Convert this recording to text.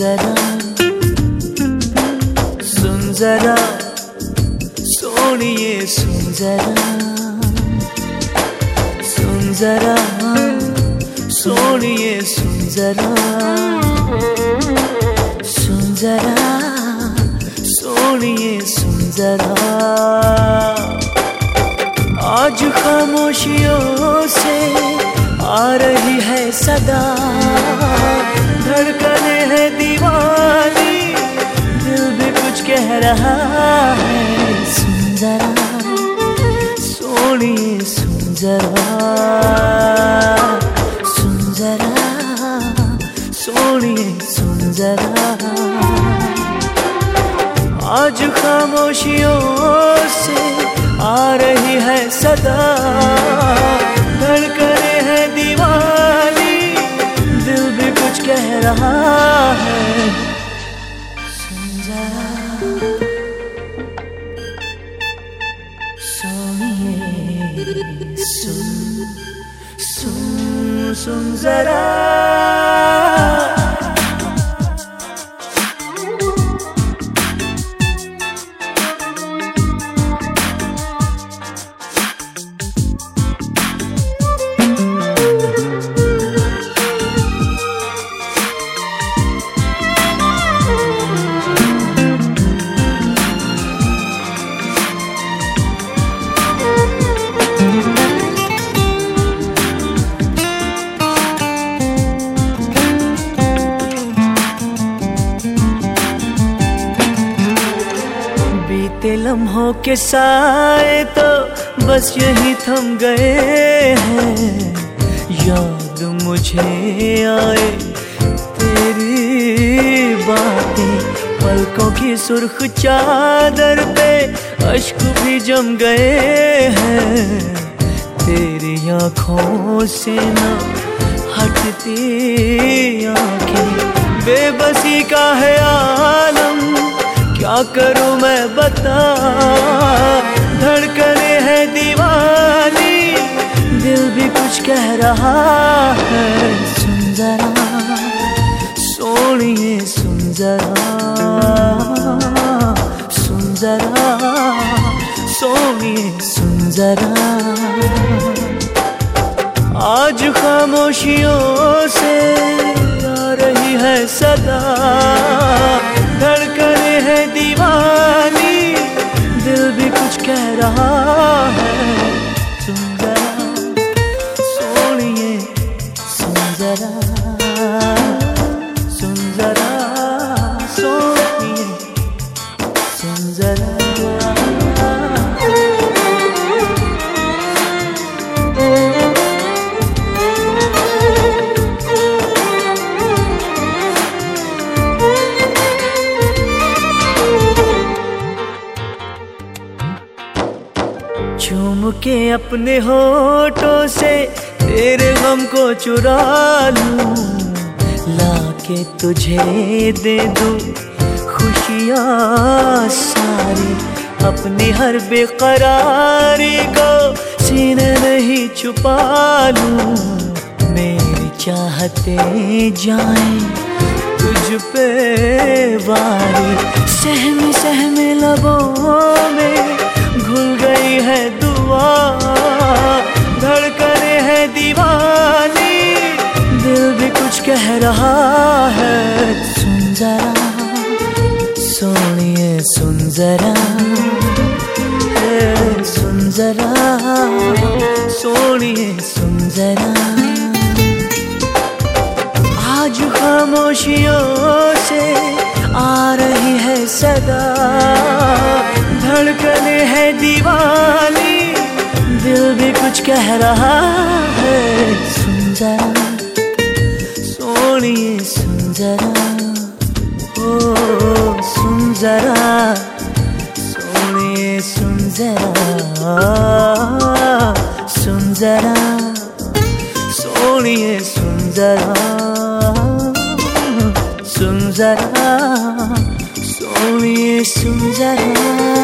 जरा। सुन जरा। सोनिए, सुन जरा। सुन जरा। सोनिए, सुन जरा। सुन जरा। सोनिए, सुन जरा। आज खामोशियों से आ रही है सदा। रहा है सुन जरा सोनिए सुन सुन सुन जरा आज खामोशियों से आ रही है सदा, धड़कने है दीवानी दिल भी कुछ कह रहा है। सुन सुन सुन सुन जरा बीते लम्हों के साए तो बस यही थम गए हैं। याद मुझे आए तेरी बातें, पलकों की सुर्ख चादर पे अश्क भी जम गए हैं। तेरी आँखों से ना हटती आँखें, बेबसी का है आलम। क्या करूँ मैं बता? धड़कने है दीवानी। दिल भी कुछ कह रहा है, सुन जरा। सोनिए, सुन जरा। सुन जरा। सोनिए, सुन जरा। आज खामोशियों से जरा सुन जरा चूम के अपने होठों से तेरे गम को चुरा लूँ। लाके तुझे दे दूँ। खुशियाँ सारी अपनी हर बेकरारी को सीने नहीं छुपा लूँ। मेरी चाहते जाए तुझ पे वारी। सहमे सहमे लबों में घुल गई है दुआ कह रहा है, सुन जरा, सोनिए, सुन जरा सुन जरा, सोनिए, सुन जरा। आज खामोशियों से आ रही है सदा, धड़कने है दीवानी, दिल भी कुछ कह रहा है, सुन जरा। जरा ओ सुन जरा सोनिए सुन जरा सुन जरा सोनिए सुन जरा सुन जरा सोनिए सुन जरा